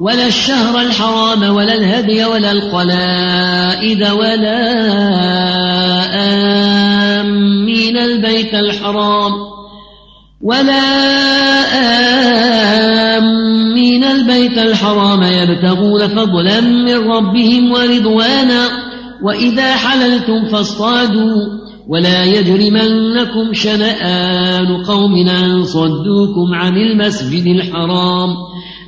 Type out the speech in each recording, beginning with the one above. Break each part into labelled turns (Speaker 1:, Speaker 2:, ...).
Speaker 1: ولا الشهر الحرام ولا الهدي ولا القلائد ولا آمين البيت الحرام ولا آمين البيت الحرام يبتغون فضلا من ربهم ورضوانا وإذا حللتم فاصطادوا ولا يجرمنكم شنآن قوم أن صدوكم عن المسجد الحرام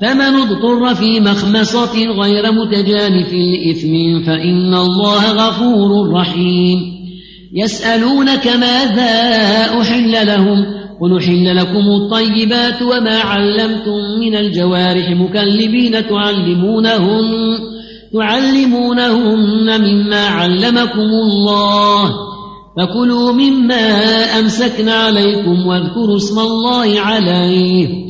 Speaker 1: فمن اضطر في مخمصة غير متجانف لإثم فإن الله غفور رحيم. يسألونك ماذا أحل لهم؟ قل أحل لكم الطيبات وما علمتم من الجوارح مكلبين تعلمونهن تعلمونهن مما علمكم الله. فكلوا مما أمسكن عليكم واذكروا اسم الله عليه.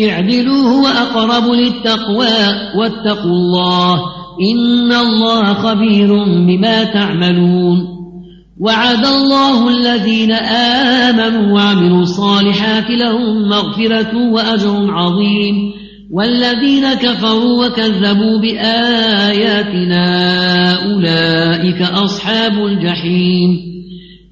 Speaker 1: اعدلوا هو أقرب للتقوى واتقوا الله إن الله خبير بما تعملون. وعد الله الذين آمنوا وعملوا الصالحات لهم مغفرة وأجر عظيم. والذين كفروا وكذبوا بآياتنا أولئك أصحاب الجحيم.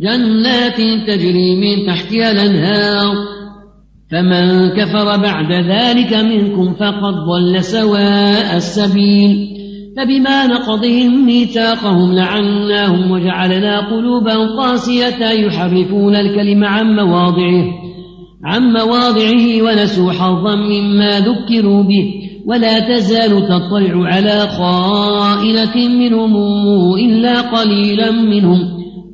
Speaker 1: جنات تجري من تحتها الأنهار. فمن كفر بعد ذلك منكم فقد ضل سواء السبيل. فبما نقضهم ميثاقهم لعناهم وجعلنا قلوبا قاسية يحرفون الكلم عن مواضعه. عن مواضعه ونسوا حظا مما ذكروا به. ولا تزال تطلع على خائنة منهم إلا قليلا منهم.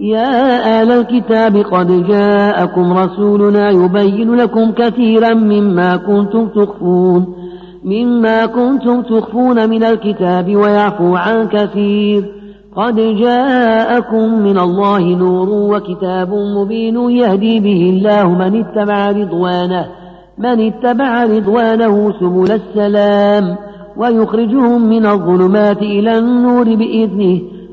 Speaker 2: يا آل الكتاب قد جاءكم رسولنا يبين لكم كثيرا مما كنتم تخفون مما كنتم تخفون من الكتاب ويعفو عن كثير. قد جاءكم من الله نور وكتاب مبين يهدي به الله من اتبع رضوانه من اتبع رضوانه سبل السلام ويخرجهم من الظلمات إلى النور بإذنه.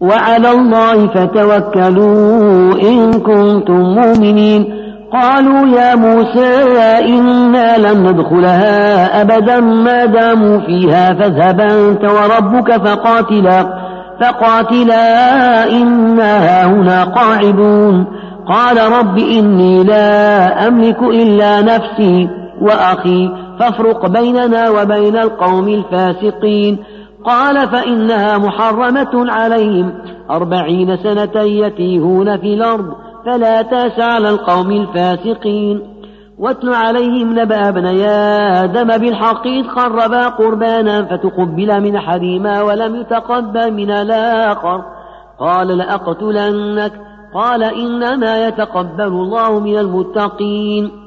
Speaker 2: وعلى الله فتوكلوا إن كنتم مؤمنين. قالوا يا موسى إنا لن ندخلها أبدا ما داموا فيها فاذهب أنت وربك فقاتلا فقاتلا إنا هنا قاعدون. قال رب إني لا أملك إلا نفسي وأخي فافرق بيننا وبين القوم الفاسقين. قال فإنها محرمة عليهم. أربعين سنة يتيهون في الأرض فلا تأس على القوم الفاسقين. واتل عليهم نبأ ابني آدم بالحق إذ قربا قربانا فتقبل من أحدهما ولم يتقبل من الآخر. قال لأقتلنك قال إنما يتقبل الله من المتقين.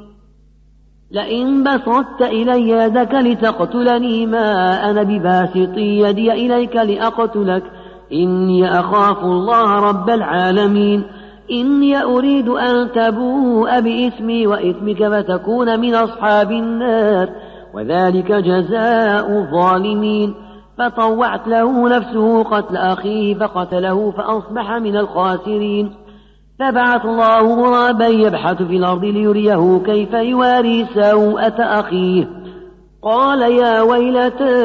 Speaker 2: لئن بسطت إلي يدك لتقتلني ما أنا بباسط يدي إليك لأقتلك. إني أخاف الله رب العالمين. إني أريد أن تبوء بإثمي وإثمك فتكون من أصحاب النار. وذلك جزاء الظالمين. فطوعت له نفسه قتل أخيه فقتله فأصبح من الخاسرين. فبعث الله غرابا يبحث في الأرض ليريه كيف يواري سوءة أخيه. قال يا ويلتى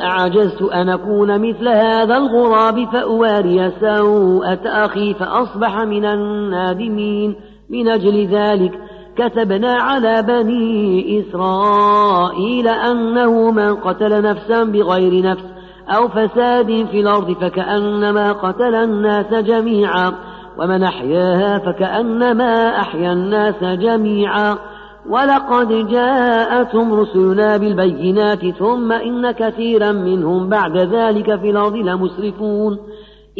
Speaker 2: أعجزت أن أكون مثل هذا الغراب فأواري سوءة أخي فأصبح من النادمين. من أجل ذلك كتبنا على بني إسرائيل أنه من قتل نفسا بغير نفس أو فساد في الأرض فكأنما قتل الناس جميعا. ومن أحياها فكأنما أحيا الناس جميعا. ولقد جاءتهم رسلنا بالبينات ثم إن كثيرا منهم بعد ذلك في الأرض لمسرفون.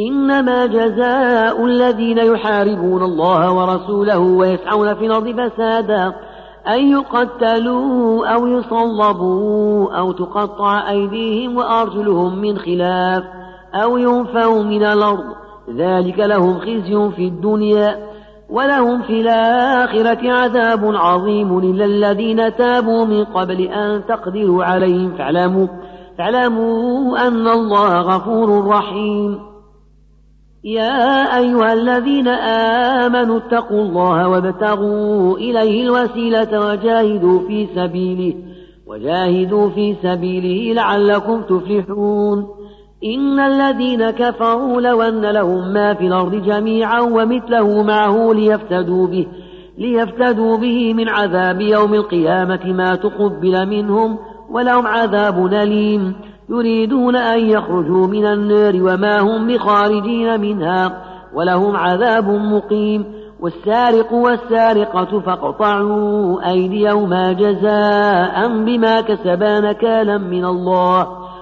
Speaker 2: إنما جزاء الذين يحاربون الله ورسوله ويسعون في الأرض فسادا. أن يقتلوا أو يصلبوا أو تقطع أيديهم وأرجلهم من خلاف أو ينفوا من الأرض. ذلك لهم خزي في الدنيا ولهم في الآخرة عذاب عظيم إلا الذين تابوا من قبل أن تقدروا عليهم. فاعلموا, فاعلموا أن الله غفور رحيم. يا أيها الذين آمنوا اتقوا الله وابتغوا إليه الوسيلة وجاهدوا في سبيله وجاهدوا في سبيله لعلكم تفلحون. إن الذين كفروا لو أن لهم ما في الأرض جميعا ومثله معه ليفتدوا به ليفتدوا به من عذاب يوم القيامة ما تقبل منهم ولهم عذاب أليم. يريدون أن يخرجوا من النار وما هم بخارجين منها ولهم عذاب مقيم. والسارق والسارقة فاقطعوا أيديهما جزاء بما كسبا نكالا من الله.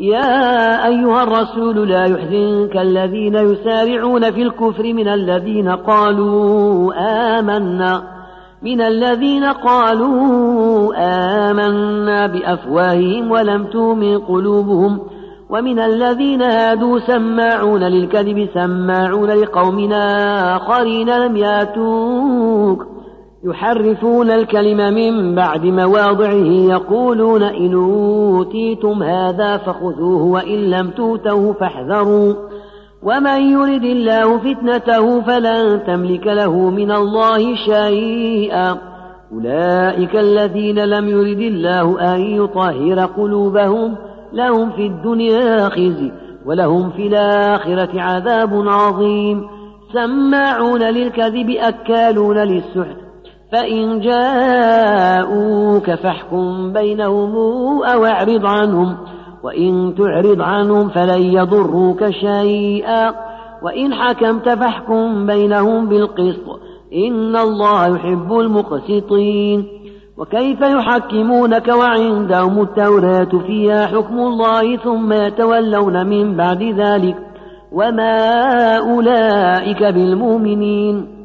Speaker 2: يا أيها الرسول لا يحزنك الذين يسارعون في الكفر من الذين قالوا آمنا من الذين قالوا آمنا بأفواههم ولم تؤمن قلوبهم ومن الذين هادوا سماعون للكذب سماعون لقوم آخرين لم ياتوك. يحرفون الكلم من بعد مواضعه يقولون إن أوتيتم هذا فخذوه وإن لم توتوه فاحذروا. ومن يرد الله فتنته فلن تملك له من الله شيئا. أولئك الذين لم يرد الله أن يطهر قلوبهم لهم في الدنيا خزي ولهم في الآخرة عذاب عظيم. سماعون للكذب أكالون للسحت فإن جاءوك فاحكم بينهم أو أعرض عنهم وإن تعرض عنهم فلن يضروك شيئا. وإن حكمت فاحكم بينهم بالقسط إن الله يحب المقسطين. وكيف يحكمونك وعندهم التوراة فيها حكم الله ثم يتولون من بعد ذلك؟ وما أولئك بالمؤمنين.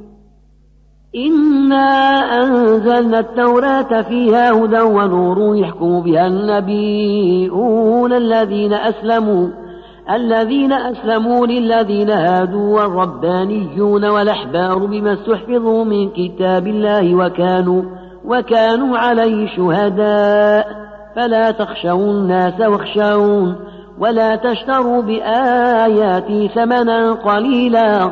Speaker 2: إنا أنزلنا التوراة فيها هدى ونور يحكم بها النبيون الذين أسلموا الذين أسلموا للذين هادوا والربانيون والأحبار بما استحفظوا من كتاب الله وكانوا وكانوا عليه شهداء. فلا تخشوا الناس واخشون ولا تشتروا بآياتي ثمنا قليلا.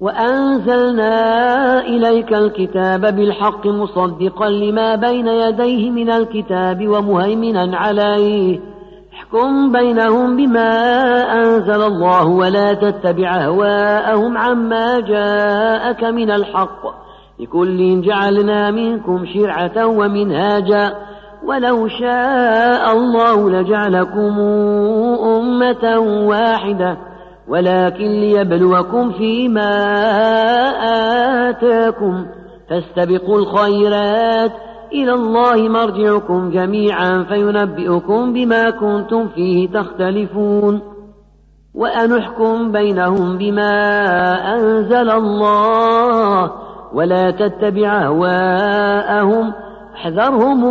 Speaker 2: وأنزلنا إليك الكتاب بالحق مصدقا لما بين يديه من الكتاب ومهيمنا عليه. احكم بينهم بما أنزل الله ولا تتبع أهواءهم عما جاءك من الحق. لكل جعلنا منكم شرعة ومنهاجا. ولو شاء الله لجعلكم أمة واحدة. ولكن ليبلوكم فيما آتاكم فاستبقوا الخيرات إلى الله مرجعكم جميعا فينبئكم بما كنتم فيه تختلفون وأنحكم بينهم بما أنزل الله ولا تتبع أهواءهم احذرهم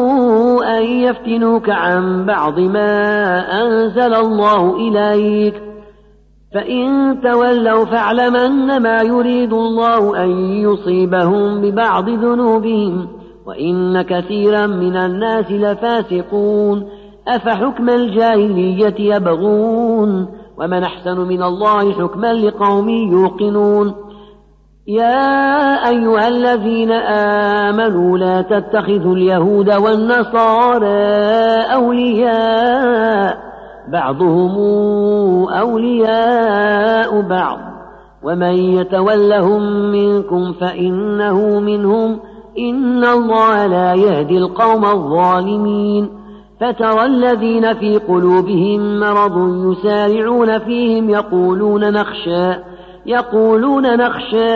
Speaker 2: أن يفتنوك عن بعض ما أنزل الله إليك فإن تولوا فاعلم أنما يريد الله أن يصيبهم ببعض ذنوبهم وإن كثيرا من الناس لفاسقون. أفحكم الجاهلية يبغون؟ ومن أحسن من الله حكما لقوم يوقنون. يا أيها الذين آمنوا لا تتخذوا اليهود والنصارى أولياء. بعضهم أولياء بعض. ومن يتولهم منكم فإنه منهم. إن الله لا يهدي القوم الظالمين. فترى الذين في قلوبهم مرض يسارعون فيهم يقولون نخشى. يقولون نخشى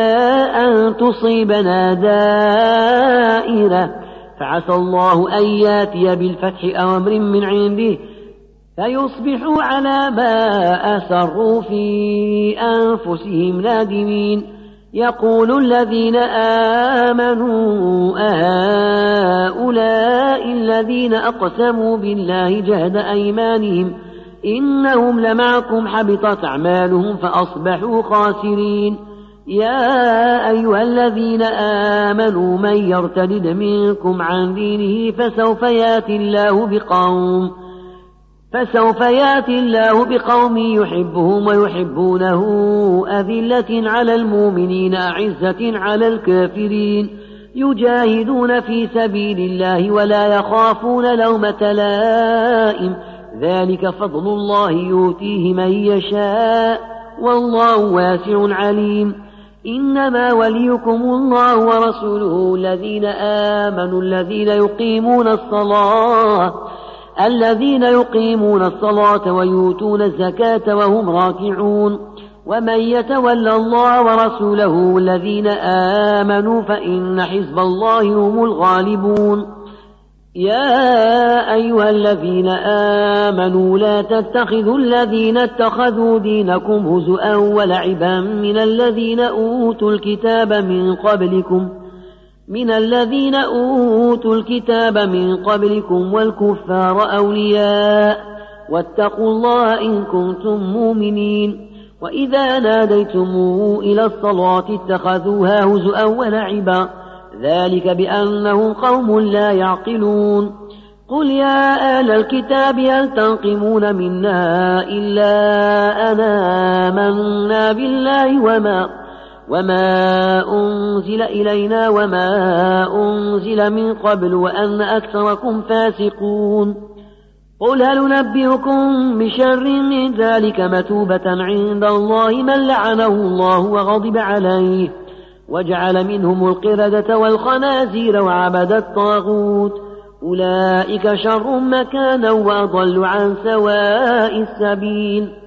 Speaker 2: أن تصيبنا دائرة. فعسى الله أن يأتي بالفتح أو أمر من عنده. فيصبحوا على ما أسروا في أنفسهم نادمين. يقول الذين آمنوا أهؤلاء الذين أقسموا بالله جهد أيمانهم إنهم لمعكم حبطت أعمالهم فأصبحوا خاسرين. يا أيها الذين آمنوا من يرتد منكم عن دينه فسوف يأتي الله بقوم فسوف ياتي الله بقوم يحبهم ويحبونه أذلة على المؤمنين أعزة على الكافرين. يجاهدون في سبيل الله ولا يخافون لومة لائم. ذلك فضل الله يؤتيه من يشاء والله واسع عليم. إنما وليكم الله ورسوله الذين آمنوا الذين يقيمون الصلاة. الذين يقيمون الصلاة ويؤتون الزكاة وهم راكعون. ومن يتولى الله ورسوله الذين آمنوا فإن حزب الله هم الغالبون. يا أيها الذين آمنوا لا تتخذوا الذين اتخذوا دينكم هزؤا ولعبا من الذين أوتوا الكتاب من قبلكم من الذين أوتوا الكتاب من قبلكم والكفار أولياء واتقوا الله إن كنتم مؤمنين وإذا ناديتم إلى الصلاة اتخذوها هزؤا ولعبا ذلك بأنهم قوم لا يعقلون قل يا أهل الكتاب هل تنقمون منا إلا أنا آمنا بالله وما وما أنزل إلينا وما أنزل من قبل وأن أكثركم فاسقون قل هل نبئكم بشر من ذلك مثوبة عند الله من لعنه الله وغضب عليه وجعل منهم القردة والخنازير وعبد الطاغوت أولئك شر مكانا وأضل عن سواء السبيل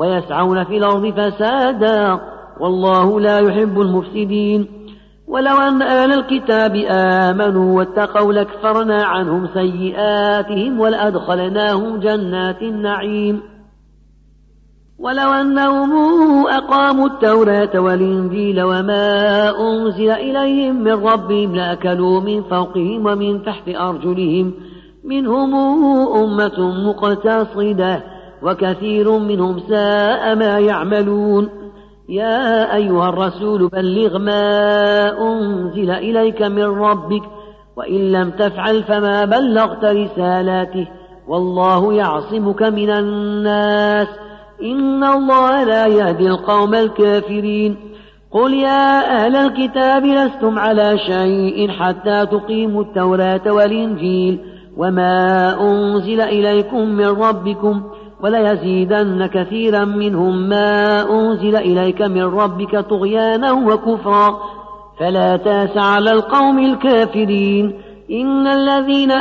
Speaker 2: ويسعون في الأرض فسادا والله لا يحب المفسدين. ولو أن أهل الكتاب آمنوا واتقوا لكفرنا عنهم سيئاتهم ولأدخلناهم جنات النعيم. ولو أنهم أقاموا التوراة والإنجيل وما أنزل إليهم من ربهم لأكلوا من فوقهم ومن تحت أرجلهم منهم أمة مقتصدة. وكثير منهم ساء ما يعملون. يا أيها الرسول بلغ ما أنزل إليك من ربك وإن لم تفعل فما بلغت رسالاته. والله يعصمك من الناس. إن الله لا يهدي القوم الكافرين. قل يا أهل الكتاب لستم على شيء حتى تقيموا التوراة والإنجيل وما أنزل إليكم من ربكم. وليزيدن كثيرا منهم ما أنزل إليك من ربك طغيانا وكفرا. فلا تأس على القوم الكافرين. إن الذين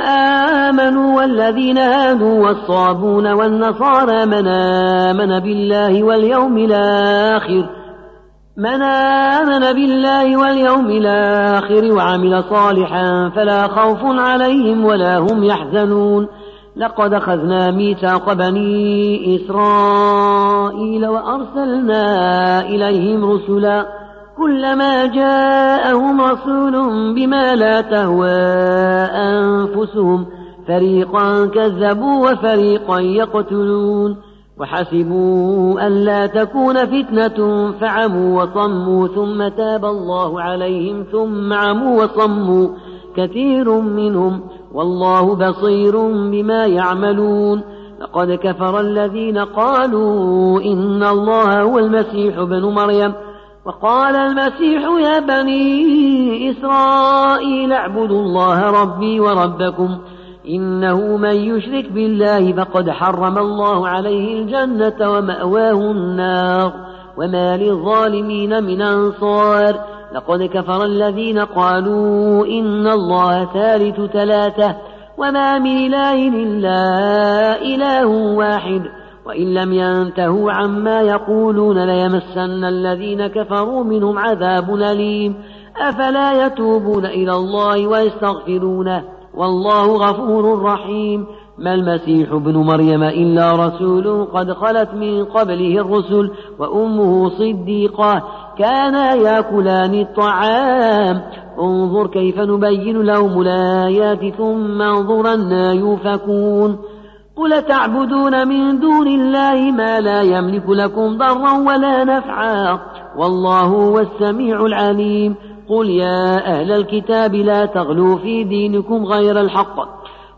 Speaker 2: آمنوا والذين هادوا والصابون والنصارى من آمن بالله واليوم الآخر من آمن بالله واليوم الآخر وعمل صالحا فلا خوف عليهم ولا هم يحزنون. لقد أخذنا ميثاق بني إسرائيل وأرسلنا إليهم رسلا كلما جاءهم رسول بما لا تهوى أنفسهم فريقا كذبوا وفريقا يقتلون وحسبوا أن لا تكون فتنة فعموا وصموا ثم تاب الله عليهم ثم عموا وصموا كثير منهم والله بصير بما يعملون. لقد كفر الذين قالوا إن الله هو المسيح بن مريم. وقال المسيح يا بني إسرائيل اعبدوا الله ربي وربكم. إنه من يشرك بالله فقد حرم الله عليه الجنة ومأواه النار. وما للظالمين من أنصار. لقد كفر الذين قالوا إن الله ثالث ثلاثة وما من إله إلا إله واحد وإن لم ينتهوا عما يقولون ليمسن الذين كفروا منهم عذاب أليم. أفلا يتوبون إلى الله ويستغفرونه؟ والله غفور رحيم. ما المسيح ابن مريم إلا رسول قد خلت من قبله الرسل وأمه صديقة. كانا ياكلان الطعام. انظر كيف نبين لهم الآيات ثم انظر أنا يوفكون. قل تعبدون من دون الله ما لا يملك لكم ضرا ولا نفعا؟ والله هو السميع العليم. قل يا أهل الكتاب لا تغلوا في دينكم غير الحق.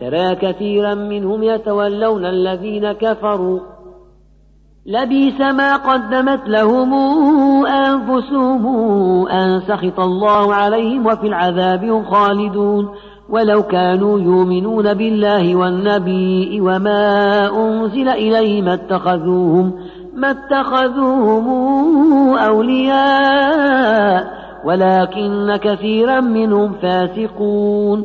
Speaker 2: ترى كثيرا منهم يتولون الذين كفروا. لبيس ما قدمت لهم أنفسهم أن سخط الله عليهم وفي العذاب هم خالدون. ولو كانوا يؤمنون بالله والنبي وما أنزل إليه ما اتخذوهم ما اتخذوهم أولياء. ولكن كثيرا منهم فاسقون.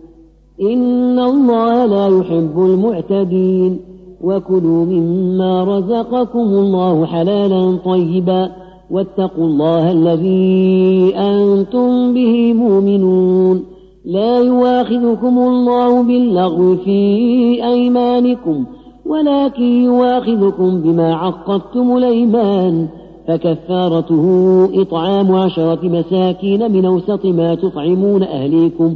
Speaker 2: إن الله لا يحب المعتدين وكلوا مما رزقكم الله حلالا طيبا واتقوا الله الذي أنتم به مؤمنون لا يواخذكم الله باللغو في أيمانكم ولكن يواخذكم بما عقدتم الأيمان فكفارته إطعام عشرة مساكين من أوسط ما تطعمون أهليكم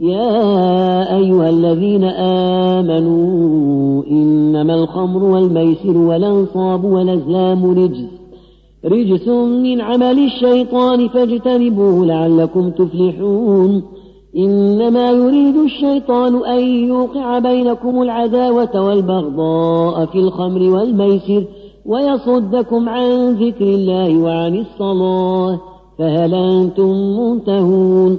Speaker 2: يا أيها الذين آمنوا إنما الخمر والميسر والأنصاب والأزلام رجس. رجس من عمل الشيطان فاجتنبوه لعلكم تفلحون. إنما يريد الشيطان أن يوقع بينكم العداوة والبغضاء في الخمر والميسر ويصدكم عن ذكر الله وعن الصلاة. فهل أنتم منتهون؟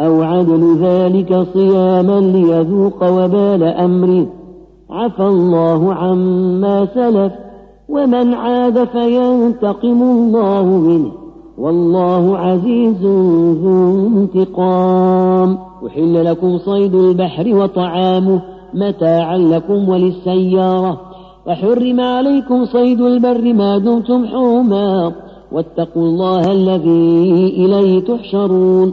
Speaker 2: أو عدل ذلك صياما ليذوق وبال أمره. عفى الله عما سلف ومن عاد فينتقم الله منه. والله عزيز ذو انتقام. أحل لكم صيد البحر وطعامه متاعا لكم وللسيارة. وحرم عليكم صيد البر ما دمتم حوما. واتقوا الله الذي إليه تحشرون.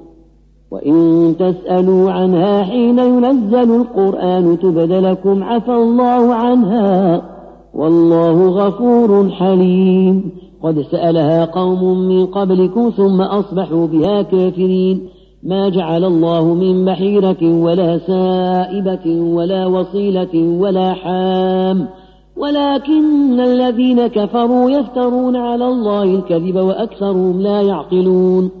Speaker 2: وإن تسألوا عنها حين ينزل القرآن تبد لكم عفى الله عنها والله غفور حليم. قد سألها قوم من قبلكم ثم أصبحوا بها كافرين. ما جعل الله من بحيرة ولا سائبة ولا وصيلة ولا حام. ولكن الذين كفروا يفترون على الله الكذب وأكثرهم لا يعقلون.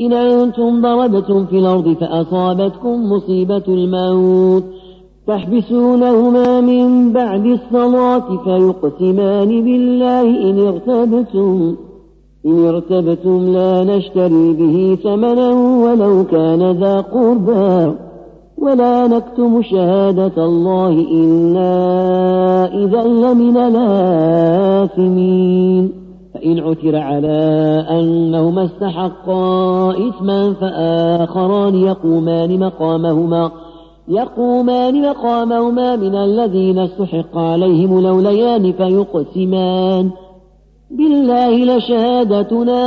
Speaker 2: إن أنتم ضربتم في الأرض فأصابتكم مصيبة الموت تحبسونهما من بعد الصلاة فيقسمان بالله إن ارتبتم إن ارتبتم لا نشتري به ثمنا ولو كان ذا قربى. ولا نكتم شهادة الله إنا إذا لمن الآثمين. فإن عثر على أنهما استحقا إثما فآخران يقومان مقامهما يقومان مقامهما من الذين استحق عليهم لوليان فيقسمان. بالله لشهادتنا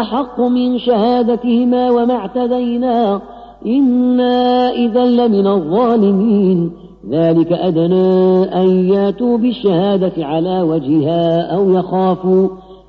Speaker 2: أحق من شهادتهما وما اعتدينا إنا إذا لمن الظالمين. ذلك أدنى أن ياتوا بالشهادة على وجهها أو يخافوا.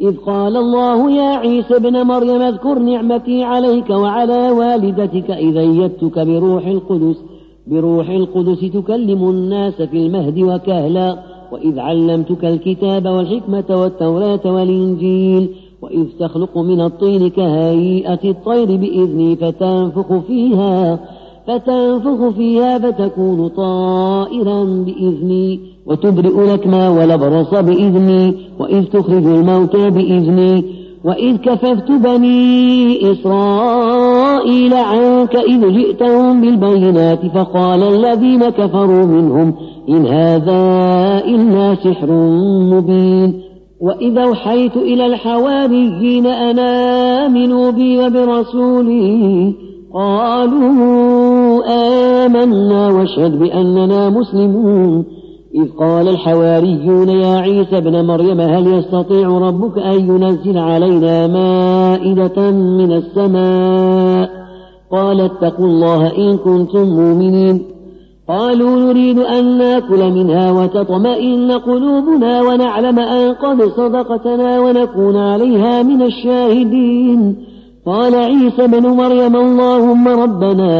Speaker 2: إذ قال الله يا عيسى ابن مريم اذكر نعمتي عليك وعلى والدتك إذ أيدتك بروح القدس بروح القدس تكلم الناس في المهد وكهلا وإذ علمتك الكتاب والحكمة والتوراة والإنجيل وإذ تخلق من الطين كهيئة الطير بإذني فتنفخ فيها. فتنفخ فيها فتكون طائرا بإذني وتبرئ لكما ولبرص بإذني وإذ تخرج الموتى بإذني وإذ كففت بني إسرائيل عنك إذ جئتهم بالبينات فقال الذين كفروا منهم إن هذا إلا سحر مبين. وإذا أوحيت إلى الحواريين أن آمنوا بي وبرسولي قالوا آمنا واشهد بأننا مسلمون. إذ قال الحواريون يا عيسى ابن مريم هل يستطيع ربك أن ينزل علينا مائدة من السماء؟ قال اتقوا الله إن كنتم مؤمنين. قالوا نريد أن نأكل منها وتطمئن قلوبنا ونعلم أن قد صدقتنا ونكون عليها من الشاهدين. قال عيسى بن مريم اللهم ربنا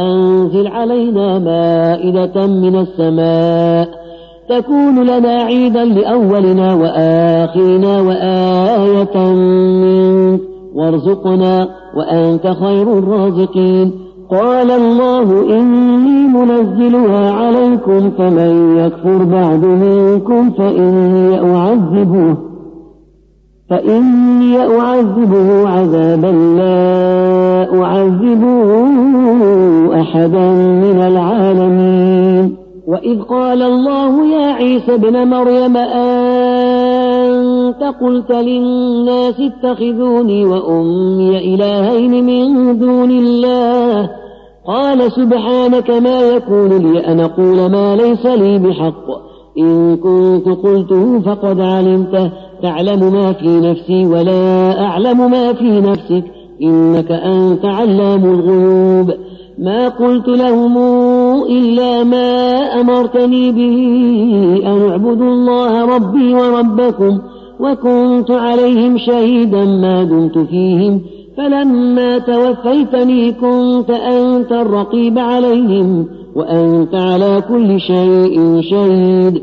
Speaker 2: أنزل علينا مائدة من السماء تكون لنا عيدا لأولنا وآخرنا وآية منك وارزقنا وأنت خير الرازقين قال الله إني منزلها عليكم فمن يكفر بعد منكم فإني أعذبه فإني أعذبه عذابا لا أعذبه أحدا من العالمين. وإذ قال الله يا عيسى ابن مريم أنت قلت للناس اتخذوني وأمي إلهين من دون الله. قال سبحانك ما يكون لي أن أقول ما ليس لي بحق. إن كنت قلته فقد علمته. تعلم ما في نفسي ولا أعلم ما في نفسك. إنك أنت علام الغيوب. ما قلت لهم إلا ما أمرتني به أن اعبدوا الله ربي وربكم وكنت عليهم شهيدا ما دمت فيهم. فلما توفيتني كنت أنت الرقيب عليهم وأنت على كل شيء شهيد.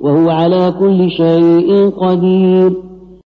Speaker 2: وهو على كل شيء قدير.